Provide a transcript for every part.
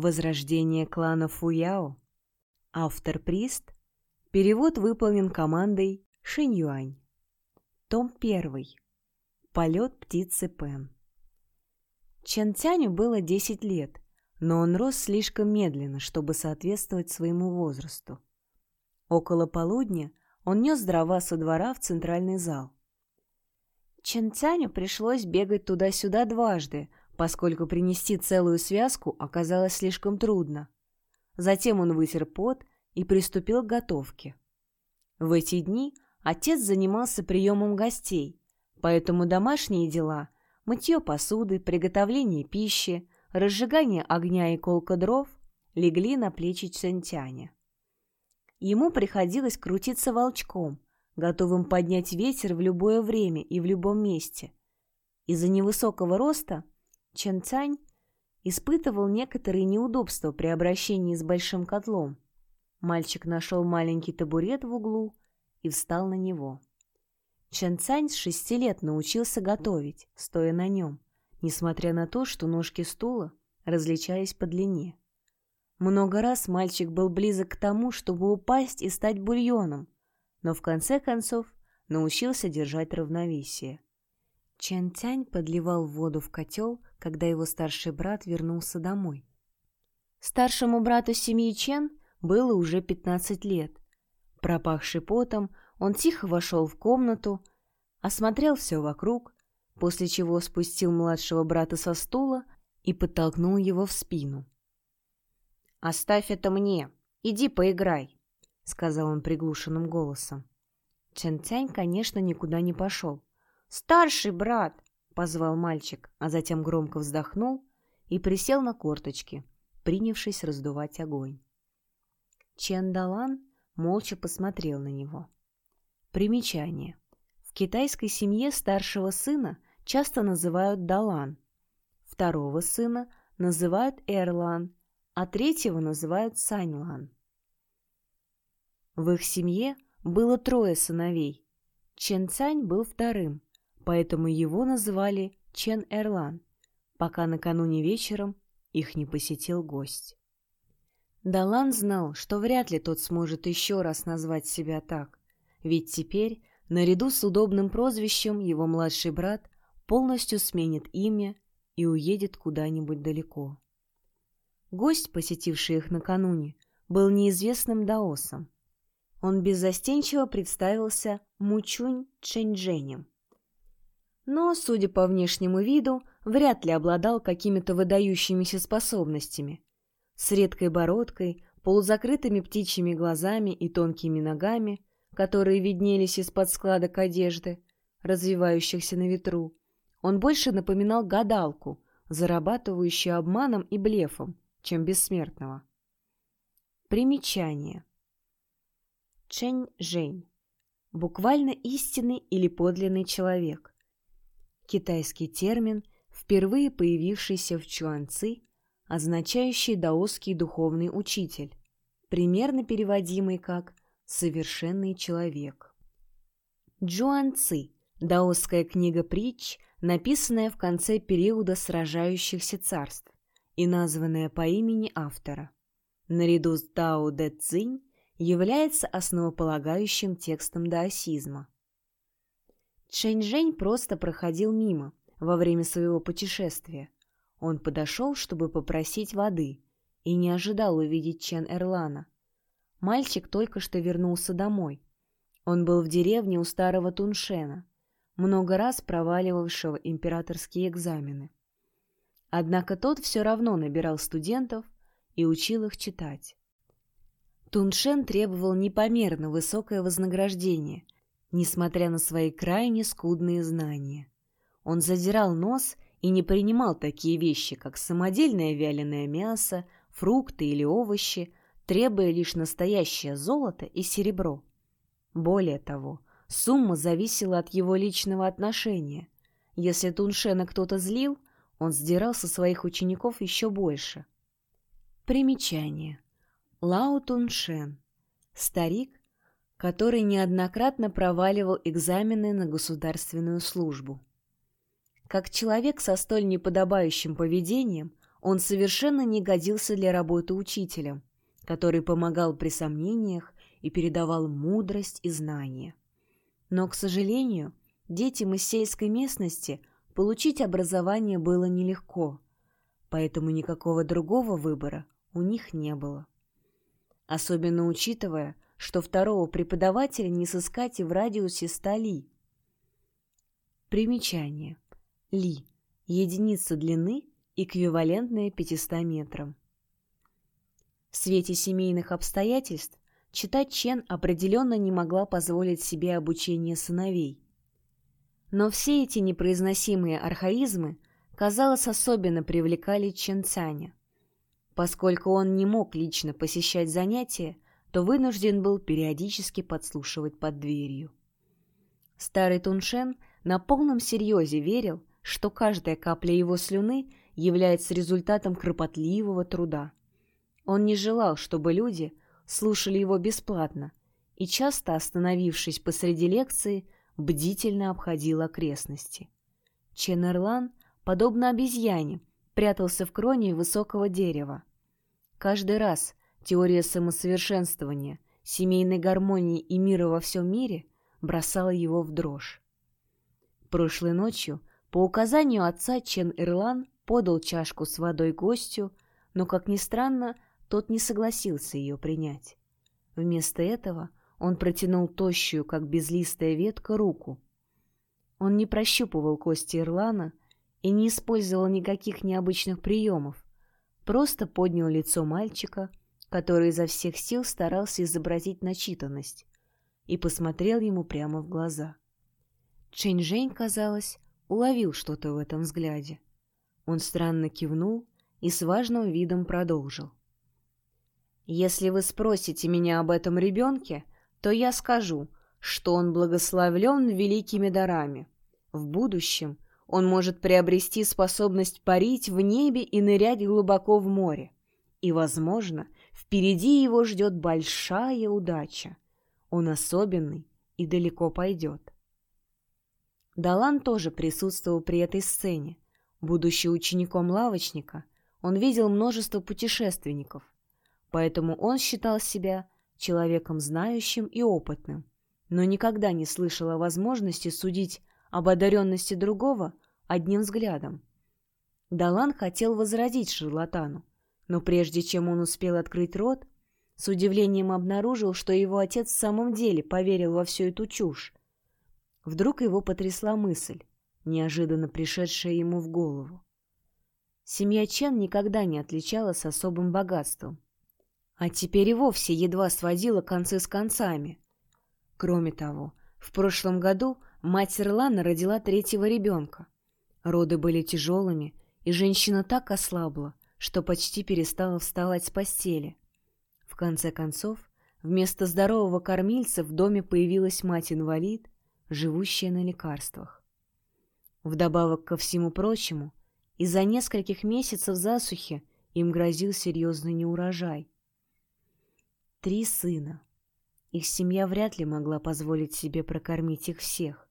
Возрождение клана Фуяо. Автор Прист. Перевод выполнен командой Шиньюань. Том 1. Полет птицы Пен. Чен Тяню было 10 лет, но он рос слишком медленно, чтобы соответствовать своему возрасту. Около полудня он нес дрова со двора в центральный зал. Чен Тяню пришлось бегать туда-сюда дважды, поскольку принести целую связку оказалось слишком трудно. Затем он вытер пот и приступил к готовке. В эти дни отец занимался приемом гостей, поэтому домашние дела – мытье посуды, приготовление пищи, разжигание огня и колка дров – легли на плечи Центяня. Ему приходилось крутиться волчком, готовым поднять ветер в любое время и в любом месте. Из-за невысокого роста Чен Цань испытывал некоторые неудобства при обращении с большим котлом. Мальчик нашел маленький табурет в углу и встал на него. Чен Цань с шести лет научился готовить, стоя на нем, несмотря на то, что ножки стула различались по длине. Много раз мальчик был близок к тому, чтобы упасть и стать бульоном, но в конце концов научился держать равновесие. Чен Тянь подливал воду в котел, когда его старший брат вернулся домой. Старшему брату семьи Чен было уже 15 лет. Пропахший потом, он тихо вошел в комнату, осмотрел все вокруг, после чего спустил младшего брата со стула и подтолкнул его в спину. «Оставь это мне, иди поиграй», — сказал он приглушенным голосом. Чен Тянь, конечно, никуда не пошел. «Старший брат!» — позвал мальчик, а затем громко вздохнул и присел на корточки, принявшись раздувать огонь. Чен Далан молча посмотрел на него. Примечание. В китайской семье старшего сына часто называют Далан, второго сына называют Эрлан, а третьего называют Саньлан. В их семье было трое сыновей. Чен Цань был вторым, поэтому его называли Чен Эрлан, пока накануне вечером их не посетил гость. Далан знал, что вряд ли тот сможет еще раз назвать себя так, ведь теперь, наряду с удобным прозвищем, его младший брат полностью сменит имя и уедет куда-нибудь далеко. Гость, посетивший их накануне, был неизвестным даосом. Он беззастенчиво представился Мучунь Чэньчжэнем, но, судя по внешнему виду, вряд ли обладал какими-то выдающимися способностями. С редкой бородкой, полузакрытыми птичьими глазами и тонкими ногами, которые виднелись из-под складок одежды, развивающихся на ветру, он больше напоминал гадалку, зарабатывающую обманом и блефом, чем бессмертного. Примечание. Чэнь-Жень. Буквально истинный или подлинный человек китайский термин, впервые появившийся в Чуанци, означающий даосский духовный учитель, примерно переводимый как «совершенный человек». Джуанци – даосская книга притч, написанная в конце периода сражающихся царств и названная по имени автора. Наряду с Дао Дэ Цзинь является основополагающим текстом даосизма. Чэнь-Жень просто проходил мимо во время своего путешествия. Он подошел, чтобы попросить воды, и не ожидал увидеть Чен Эрлана. Мальчик только что вернулся домой. Он был в деревне у старого Туншена, много раз проваливавшего императорские экзамены. Однако тот все равно набирал студентов и учил их читать. Туншен требовал непомерно высокое вознаграждение – несмотря на свои крайне скудные знания. Он задирал нос и не принимал такие вещи, как самодельное вяленое мясо, фрукты или овощи, требуя лишь настоящее золото и серебро. Более того, сумма зависела от его личного отношения. Если Туншена кто-то злил, он сдирал со своих учеников еще больше. Примечание. Лао Туншен. Старик, который неоднократно проваливал экзамены на государственную службу. Как человек со столь неподобающим поведением, он совершенно не годился для работы учителем, который помогал при сомнениях и передавал мудрость и знания. Но, к сожалению, детям из сельской местности получить образование было нелегко, поэтому никакого другого выбора у них не было. Особенно учитывая, что второго преподавателя не сыскать и в радиусе 100 ли. Примечание. Ли. Единица длины, эквивалентная 500 метрам. В свете семейных обстоятельств читать Чен определенно не могла позволить себе обучение сыновей. Но все эти непроизносимые архаизмы, казалось, особенно привлекали Чен Цаня. Поскольку он не мог лично посещать занятия, то вынужден был периодически подслушивать под дверью. Старый Туншен на полном серьезе верил, что каждая капля его слюны является результатом кропотливого труда. Он не желал, чтобы люди слушали его бесплатно, и часто, остановившись посреди лекции, бдительно обходил окрестности. Чен Эрлан, подобно обезьяне, прятался в кроне высокого дерева. Каждый раз теория самосовершенствования, семейной гармонии и мира во всем мире бросала его в дрожь. Прошлой ночью, по указанию отца, Чен Ирлан подал чашку с водой гостю, но, как ни странно, тот не согласился ее принять. Вместо этого он протянул тощую, как безлистая ветка, руку. Он не прощупывал кости Ирлана и не использовал никаких необычных приемов, просто поднял лицо мальчика, который изо всех сил старался изобразить начитанность, и посмотрел ему прямо в глаза. Чэнь-Жень, казалось, уловил что-то в этом взгляде. Он странно кивнул и с важным видом продолжил. Если вы спросите меня об этом ребенке, то я скажу, что он благословлен великими дарами. В будущем он может приобрести способность парить в небе и нырять глубоко в море. И, возможно, впереди его ждет большая удача. Он особенный и далеко пойдет. Далан тоже присутствовал при этой сцене. Будучи учеником лавочника, он видел множество путешественников, поэтому он считал себя человеком знающим и опытным, но никогда не слышал о возможности судить об одаренности другого одним взглядом. Далан хотел возродить шарлатану, но прежде чем он успел открыть рот, с удивлением обнаружил, что его отец в самом деле поверил во всю эту чушь. Вдруг его потрясла мысль, неожиданно пришедшая ему в голову. Семья Чен никогда не отличалась особым богатством — а теперь и вовсе едва сводила концы с концами. Кроме того, в прошлом году мать Ирлана родила третьего ребенка. Роды были тяжелыми, и женщина так ослабла, что почти перестала вставать с постели. В конце концов, вместо здорового кормильца в доме появилась мать-инвалид, живущая на лекарствах. Вдобавок ко всему прочему, из-за нескольких месяцев засухи им грозил серьезный неурожай. Три сына. Их семья вряд ли могла позволить себе прокормить их всех.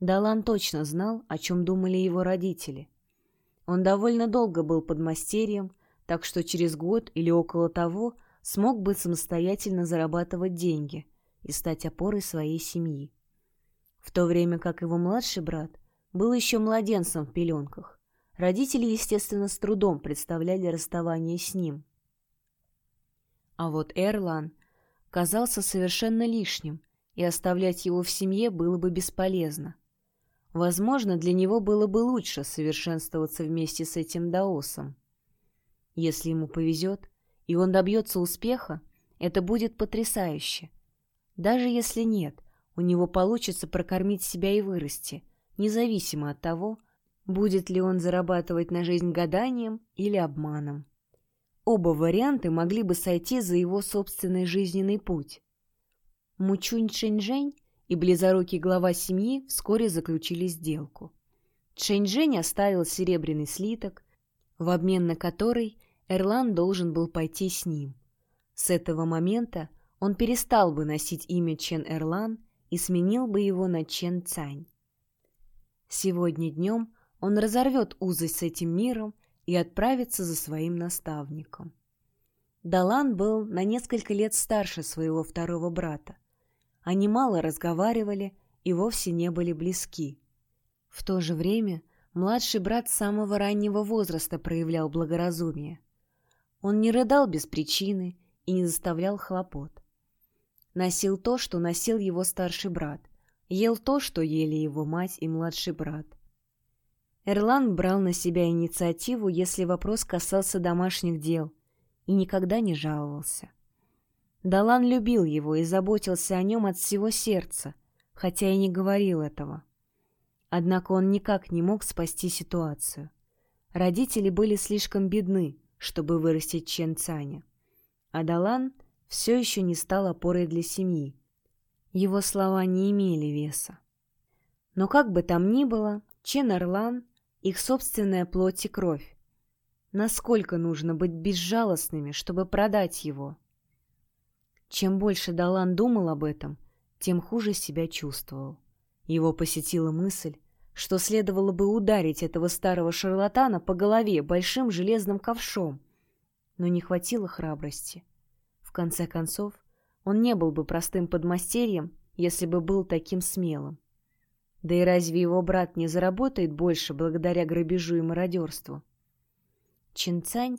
Далан точно знал, о чем думали его родители. Он довольно долго был подмастерьем, так что через год или около того смог бы самостоятельно зарабатывать деньги и стать опорой своей семьи. В то время как его младший брат был еще младенцем в пеленках, родители, естественно, с трудом представляли расставание с ним. А вот Эрлан казался совершенно лишним, и оставлять его в семье было бы бесполезно. Возможно, для него было бы лучше совершенствоваться вместе с этим даосом. Если ему повезет, и он добьется успеха, это будет потрясающе. Даже если нет, у него получится прокормить себя и вырасти, независимо от того, будет ли он зарабатывать на жизнь гаданием или обманом. Оба варианта могли бы сойти за его собственный жизненный путь. Мучунь Чэньчжэнь и близорукий глава семьи вскоре заключили сделку. Чэньчжэнь оставил серебряный слиток, в обмен на который Эрлан должен был пойти с ним. С этого момента он перестал бы носить имя Чен Эрлан и сменил бы его на Чен Цань. Сегодня днем он разорвет узы с этим миром и отправиться за своим наставником. Далан был на несколько лет старше своего второго брата. Они мало разговаривали и вовсе не были близки. В то же время младший брат с самого раннего возраста проявлял благоразумие. Он не рыдал без причины и не заставлял хлопот. Носил то, что носил его старший брат, ел то, что ели его мать и младший брат. Эрлан брал на себя инициативу, если вопрос касался домашних дел, и никогда не жаловался. Далан любил его и заботился о нем от всего сердца, хотя и не говорил этого. Однако он никак не мог спасти ситуацию. Родители были слишком бедны, чтобы вырастить Чен Цаня. А Далан все еще не стал опорой для семьи. Его слова не имели веса. Но как бы там ни было, Чен Орлан — их собственная плоть и кровь. Насколько нужно быть безжалостными, чтобы продать его? Чем больше Далан думал об этом, тем хуже себя чувствовал. Его посетила мысль, что следовало бы ударить этого старого шарлатана по голове большим железным ковшом, но не хватило храбрости. В конце концов, он не был бы простым подмастерьем, если бы был таким смелым. Да и разве его брат не заработает больше благодаря грабежу и мародерству? Чинцань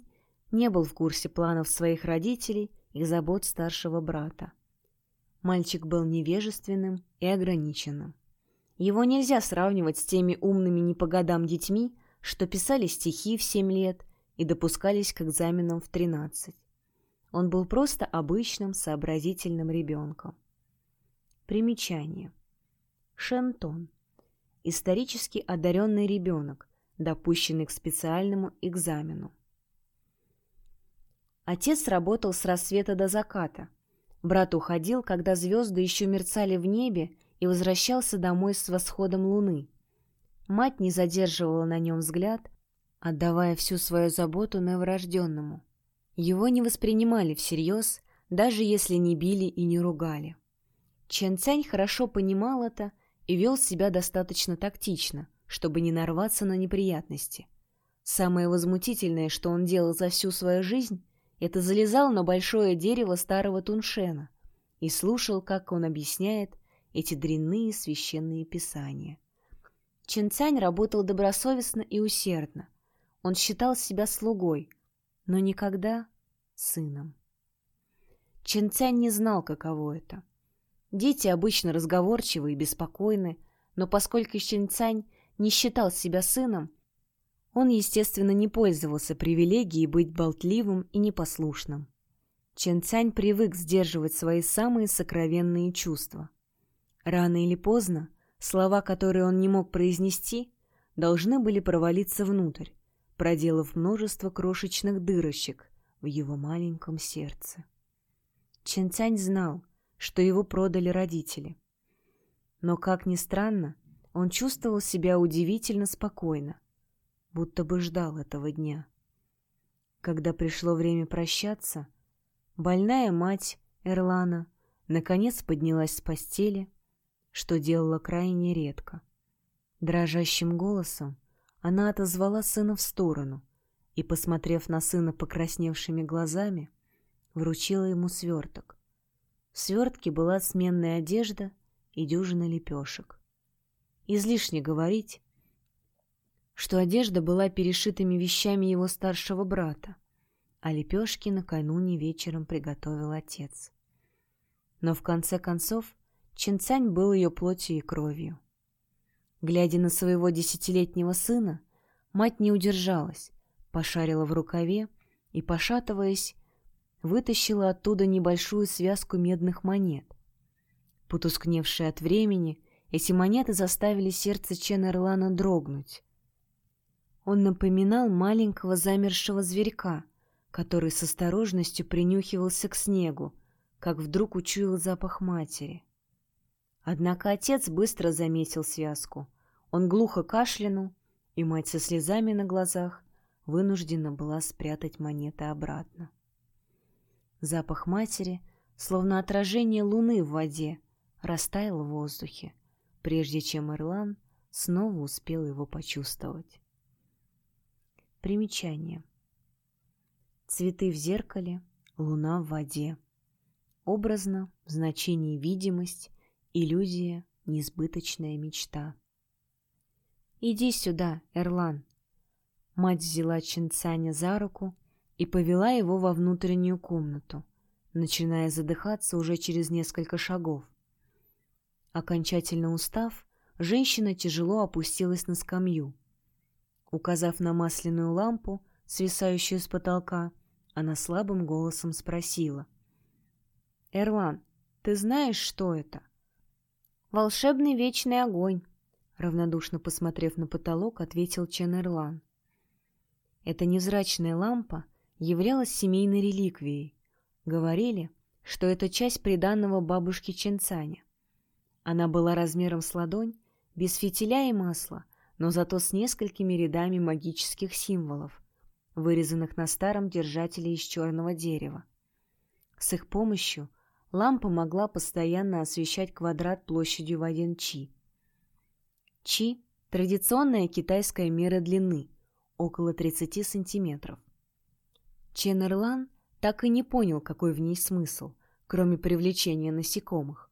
не был в курсе планов своих родителей и забот старшего брата. Мальчик был невежественным и ограниченным. Его нельзя сравнивать с теми умными не по годам детьми, что писали стихи в семь лет и допускались к экзаменам в тринадцать. Он был просто обычным сообразительным ребенком. Примечание. Шентон. Исторически одаренный ребенок, допущенный к специальному экзамену. Отец работал с рассвета до заката. Брат уходил, когда звезды еще мерцали в небе, и возвращался домой с восходом луны. Мать не задерживала на нем взгляд, отдавая всю свою заботу новорожденному. Его не воспринимали всерьез, даже если не били и не ругали. Чен Цянь хорошо понимал это и вел себя достаточно тактично, чтобы не нарваться на неприятности. Самое возмутительное, что он делал за всю свою жизнь, это залезал на большое дерево старого Туншена и слушал, как он объясняет эти дрянные священные писания. Чен Цянь работал добросовестно и усердно. Он считал себя слугой, но никогда сыном. Чен Цянь не знал, каково это. Дети обычно разговорчивы и беспокойны, но поскольку Чен Цянь не считал себя сыном, он, естественно, не пользовался привилегией быть болтливым и непослушным. Чен Цянь привык сдерживать свои самые сокровенные чувства. Рано или поздно слова, которые он не мог произнести, должны были провалиться внутрь, проделав множество крошечных дырочек в его маленьком сердце. Чен Цянь знал, что его продали родители. Но, как ни странно, он чувствовал себя удивительно спокойно, будто бы ждал этого дня. Когда пришло время прощаться, больная мать Эрлана наконец поднялась с постели, что делала крайне редко. Дрожащим голосом она отозвала сына в сторону и, посмотрев на сына покрасневшими глазами, вручила ему сверток. В свертке была сменная одежда и дюжина лепешек. Излишне говорить, что одежда была перешитыми вещами его старшего брата, а лепешки накануне вечером приготовил отец. Но в конце концов Чинцань был ее плотью и кровью. Глядя на своего десятилетнего сына, мать не удержалась, пошарила в рукаве и, пошатываясь, вытащила оттуда небольшую связку медных монет. Потускневшие от времени, эти монеты заставили сердце Чен Эрлана дрогнуть. Он напоминал маленького замершего зверька, который с осторожностью принюхивался к снегу, как вдруг учуял запах матери. Однако отец быстро заметил связку. Он глухо кашлянул, и мать со слезами на глазах вынуждена была спрятать монеты обратно. Запах матери, словно отражение луны в воде, растаял в воздухе прежде чем Ирлан снова успел его почувствовать. Примечание. Цветы в зеркале, луна в воде. Образно, в значении видимость, иллюзия, несбыточная мечта. «Иди сюда, Эрлан!» Мать взяла Чинцаня за руку и повела его во внутреннюю комнату, начиная задыхаться уже через несколько шагов. Окончательно устав, женщина тяжело опустилась на скамью. Указав на масляную лампу, свисающую с потолка, она слабым голосом спросила. «Эрлан, ты знаешь, что это?» «Волшебный вечный огонь», — равнодушно посмотрев на потолок, ответил Чен Эрлан. Эта невзрачная лампа являлась семейной реликвией. Говорили, что это часть приданного бабушки Ченцаня. Она была размером с ладонь, без фитиля и масла, но зато с несколькими рядами магических символов, вырезанных на старом держателе из черного дерева. С их помощью лампа могла постоянно освещать квадрат площадью в один чи. Чи – традиционная китайская мера длины, около 30 сантиметров. Чен так и не понял, какой в ней смысл, кроме привлечения насекомых.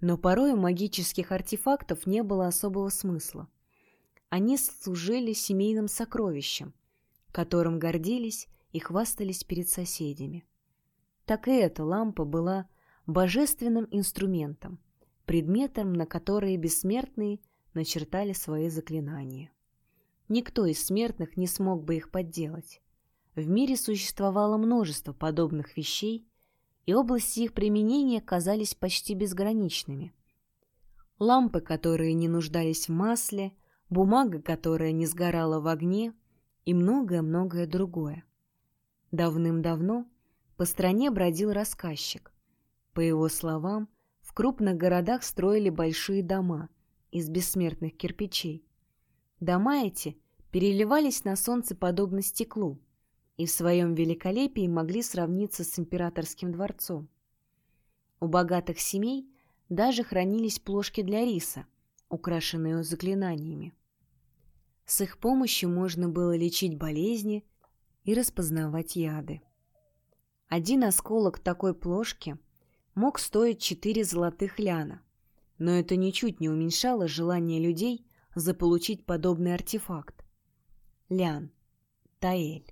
Но порой у магических артефактов не было особого смысла. Они служили семейным сокровищем, которым гордились и хвастались перед соседями. Так и эта лампа была божественным инструментом, предметом, на которые бессмертные начертали свои заклинания. Никто из смертных не смог бы их подделать. В мире существовало множество подобных вещей, и области их применения казались почти безграничными. Лампы, которые не нуждались в масле, бумага, которая не сгорала в огне, и многое-многое другое. Давным-давно по стране бродил рассказчик. По его словам, в крупных городах строили большие дома из бессмертных кирпичей. Дома эти переливались на солнце подобно стеклу и в своем великолепии могли сравниться с императорским дворцом. У богатых семей даже хранились плошки для риса, украшенные заклинаниями. С их помощью можно было лечить болезни и распознавать яды. Один осколок такой плошки мог стоить четыре золотых ляна, но это ничуть не уменьшало желание людей заполучить подобный артефакт. Лян. Таэль.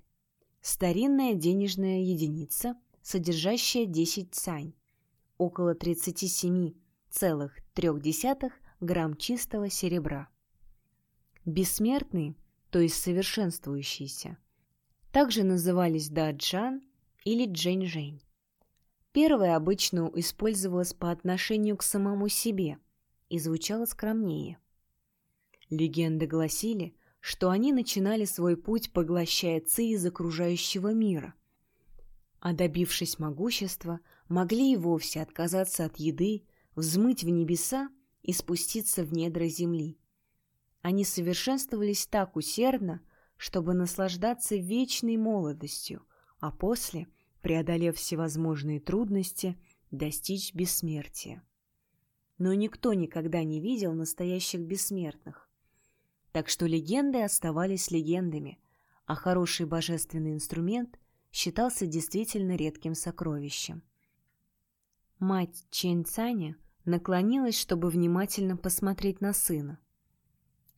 Старинная денежная единица, содержащая 10 цань, около 37,3 грамм чистого серебра. Бессмертные, то есть совершенствующиеся, также назывались даджан или джэнь-жэнь. Первое обычно использовалось по отношению к самому себе и звучало скромнее. Легенды гласили, что они начинали свой путь, поглощая ци из окружающего мира. А добившись могущества, могли и вовсе отказаться от еды, взмыть в небеса и спуститься в недра земли. Они совершенствовались так усердно, чтобы наслаждаться вечной молодостью, а после, преодолев всевозможные трудности, достичь бессмертия. Но никто никогда не видел настоящих бессмертных. Так что легенды оставались легендами, а хороший божественный инструмент считался действительно редким сокровищем. Мать Чэнь Цаня наклонилась, чтобы внимательно посмотреть на сына.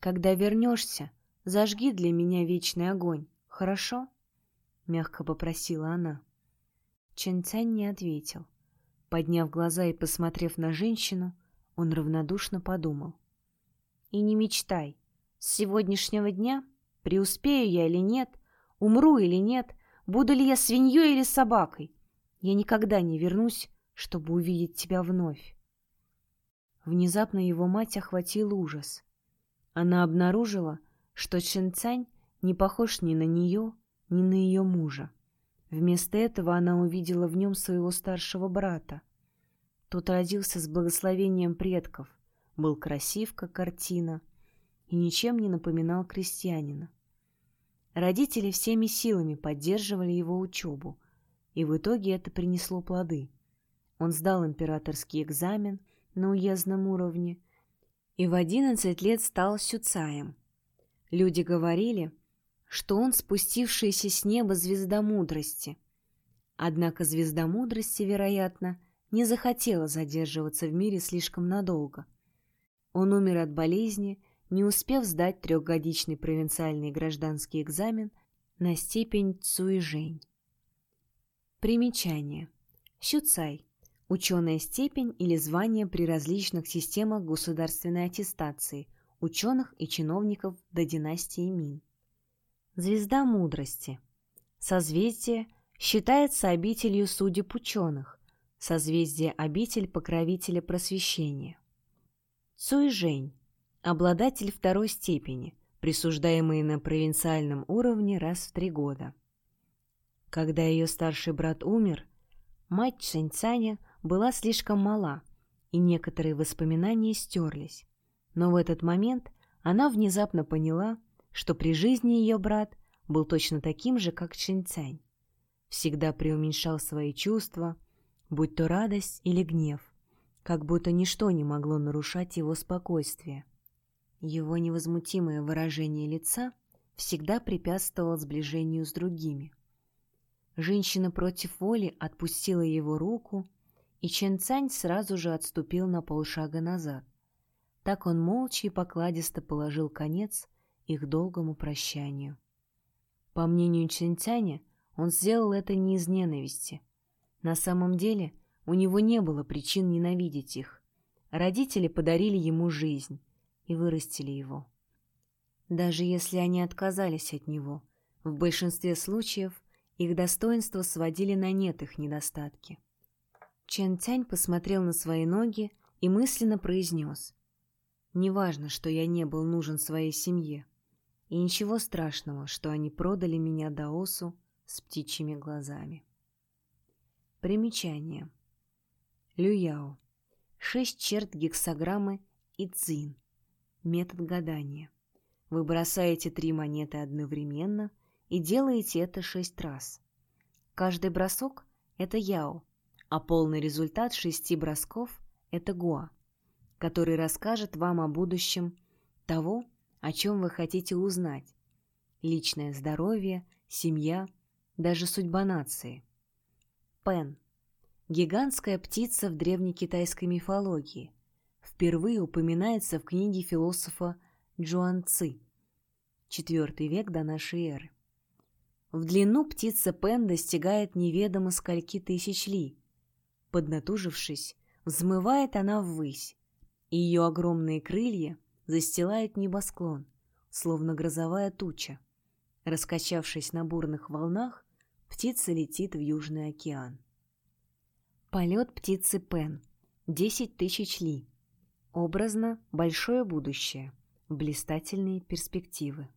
«Когда вернешься, зажги для меня вечный огонь, хорошо?» — мягко попросила она. Чэнь Цань не ответил. Подняв глаза и посмотрев на женщину, он равнодушно подумал. «И не мечтай, с сегодняшнего дня, преуспею я или нет, умру или нет, буду ли я свиньей или собакой, я никогда не вернусь, чтобы увидеть тебя вновь. Внезапно его мать охватил ужас. Она обнаружила, что Чэнцань не похож ни на нее, ни на ее мужа. Вместо этого она увидела в нем своего старшего брата. Тот родился с благословением предков, был красив, как картина — и ничем не напоминал крестьянина. Родители всеми силами поддерживали его учебу, и в итоге это принесло плоды. Он сдал императорский экзамен на уездном уровне и в 11 лет стал сюцаем. Люди говорили, что он спустившаяся с неба звезда мудрости. Однако звезда мудрости, вероятно, не захотела задерживаться в мире слишком надолго. Он умер от болезни, не успев сдать трехгодичный провинциальный гражданский экзамен на степень Цуйжэнь. Примечание. Щуцай. Ученая степень или звание при различных системах государственной аттестации ученых и чиновников до династии Мин. Звезда мудрости. Созвездие считается обителью судеб ученых, созвездие обитель покровителя просвещения. Цуйжэнь – обладатель второй степени, присуждаемый на провинциальном уровне раз в три года. Когда ее старший брат умер, мать Шэньцаня была слишком мала, и некоторые воспоминания стерлись. Но в этот момент она внезапно поняла, что при жизни ее брат был точно таким же, как Шинцянь. Всегда преуменьшал свои чувства, будь то радость или гнев, как будто ничто не могло нарушать его спокойствие. Его невозмутимое выражение лица всегда препятствовало сближению с другими. Женщина против воли отпустила его руку, и Чен Цань сразу же отступил на полшага назад. Так он молча и покладисто положил конец их долгому прощанию. По мнению Чинтяня, он сделал это не из ненависти. На самом деле у него не было причин ненавидеть их. Родители подарили ему жизнь и вырастили его. Даже если они отказались от него, в большинстве случаев их достоинства сводили на нет их недостатки. Чен Тянь посмотрел на свои ноги и мысленно произнес. «Неважно, что я не был нужен своей семье. И ничего страшного, что они продали меня Даосу с птичьими глазами. Примечание. Люяо. Шесть черт гексограммы и цзин. Метод гадания. Вы бросаете три монеты одновременно и делаете это шесть раз. Каждый бросок — это яо, а полный результат шести бросков — это гуа, который расскажет вам о будущем того, о чем вы хотите узнать. Личное здоровье, семья, даже судьба нации. Пен. Гигантская птица в древнекитайской мифологии. Впервые упоминается в книге философа Джуан Ци, IV век до нашей эры. В длину птица Пен достигает неведомо скольки тысяч ли. Поднатужившись, взмывает она ввысь, ее огромные крылья застилает небосклон, словно грозовая туча. Раскачавшись на бурных волнах, птица летит в Южный океан. Полет птицы Пен. Десять тысяч ли. Образно – большое будущее, блистательные перспективы.